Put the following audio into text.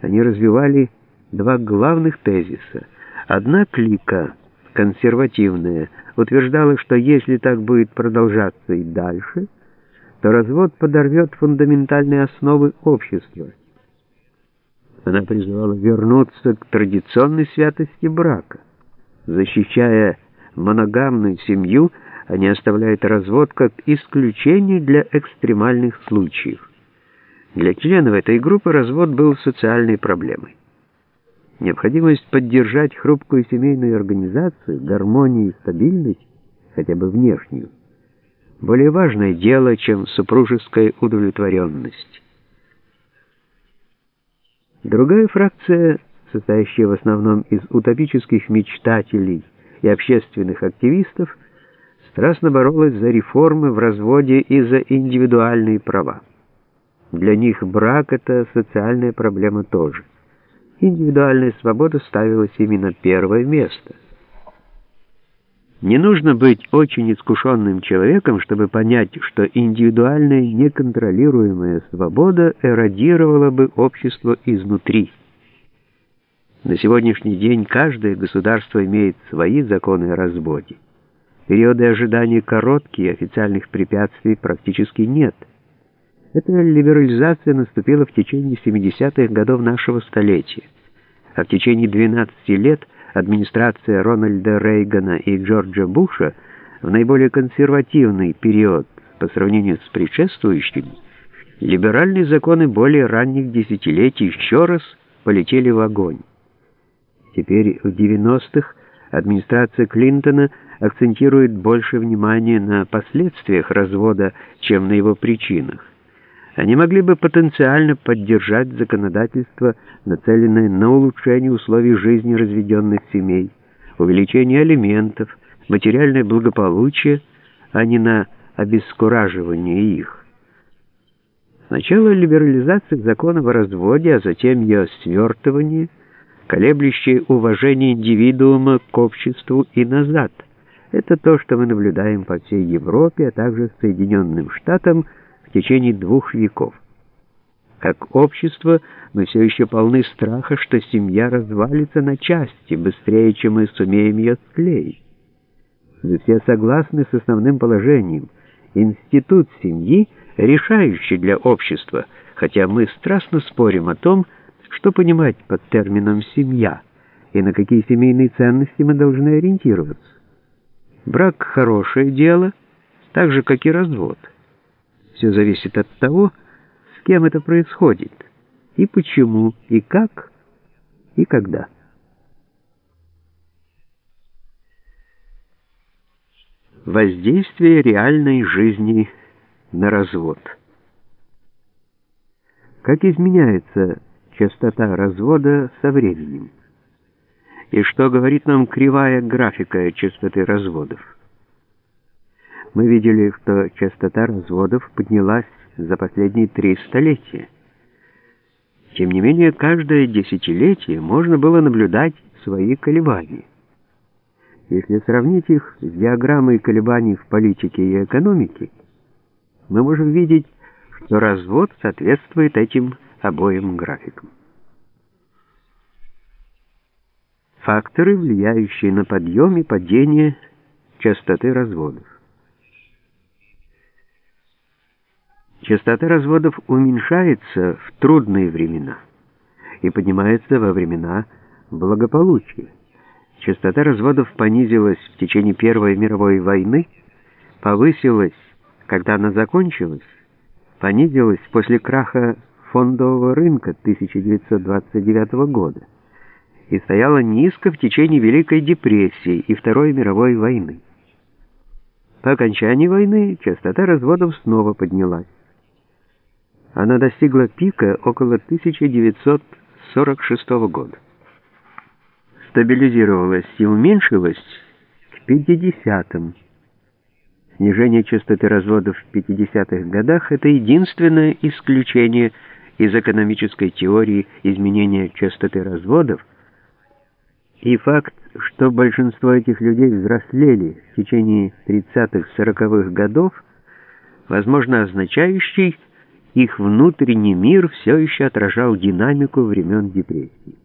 Они развивали два главных тезиса. Одна клика, консервативная, утверждала, что если так будет продолжаться и дальше, то развод подорвет фундаментальные основы общества. Она призывала вернуться к традиционной святости брака. Защищая моногамную семью, они оставляют развод как исключение для экстремальных случаев. Для членов этой группы развод был социальной проблемой. Необходимость поддержать хрупкую семейную организацию, гармонию и стабильность, хотя бы внешнюю, более важное дело, чем супружеская удовлетворенность. Другая фракция, состоящая в основном из утопических мечтателей и общественных активистов, страстно боролась за реформы в разводе и за индивидуальные права. Для них брак — это социальная проблема тоже. Индивидуальная свобода ставилась именно первое место. Не нужно быть очень искушенным человеком, чтобы понять, что индивидуальная неконтролируемая свобода эродировала бы общество изнутри. На сегодняшний день каждое государство имеет свои законы о разводе. Периоды ожидания короткие, официальных препятствий практически нет – эта либерализация наступила в течение 70-х годов нашего столетия, а в течение 12 лет администрация Рональда Рейгана и Джорджа Буша в наиболее консервативный период по сравнению с предшествующими, либеральные законы более ранних десятилетий еще раз полетели в огонь. Теперь в 90-х администрация Клинтона акцентирует больше внимания на последствиях развода, чем на его причинах. Они могли бы потенциально поддержать законодательство, нацеленное на улучшение условий жизни разведенных семей, увеличение алиментов, материальное благополучие, а не на обескураживание их. Сначала либерализация законов о разводе, а затем ее свертывание, колеблющее уважение индивидуума к обществу и назад. Это то, что мы наблюдаем по всей Европе, а также Соединенным Штатам, в течение двух веков. Как общество мы все еще полны страха, что семья развалится на части быстрее, чем мы сумеем ее склеить. Все согласны с основным положением. Институт семьи решающий для общества, хотя мы страстно спорим о том, что понимать под термином «семья» и на какие семейные ценности мы должны ориентироваться. Брак — хорошее дело, так же, как и развод. Все зависит от того, с кем это происходит, и почему, и как, и когда. Воздействие реальной жизни на развод. Как изменяется частота развода со временем? И что говорит нам кривая графика частоты разводов? Мы видели, что частота разводов поднялась за последние три столетия. Тем не менее, каждое десятилетие можно было наблюдать свои колебания. Если сравнить их с диаграммой колебаний в политике и экономике, мы можем видеть, что развод соответствует этим обоим графикам. Факторы, влияющие на подъем и падение частоты разводов. Частота разводов уменьшается в трудные времена и поднимается во времена благополучия. Частота разводов понизилась в течение Первой мировой войны, повысилась, когда она закончилась, понизилась после краха фондового рынка 1929 года и стояла низко в течение Великой депрессии и Второй мировой войны. По окончании войны частота разводов снова поднялась. Она достигла пика около 1946 года. Стабилизировалась и уменьшилась к 50-м. Снижение частоты разводов в 50-х годах – это единственное исключение из экономической теории изменения частоты разводов, и факт, что большинство этих людей взрослели в течение 30-40-х годов, возможно означающий, их внутренний мир все еще отражал динамику времен депрессии.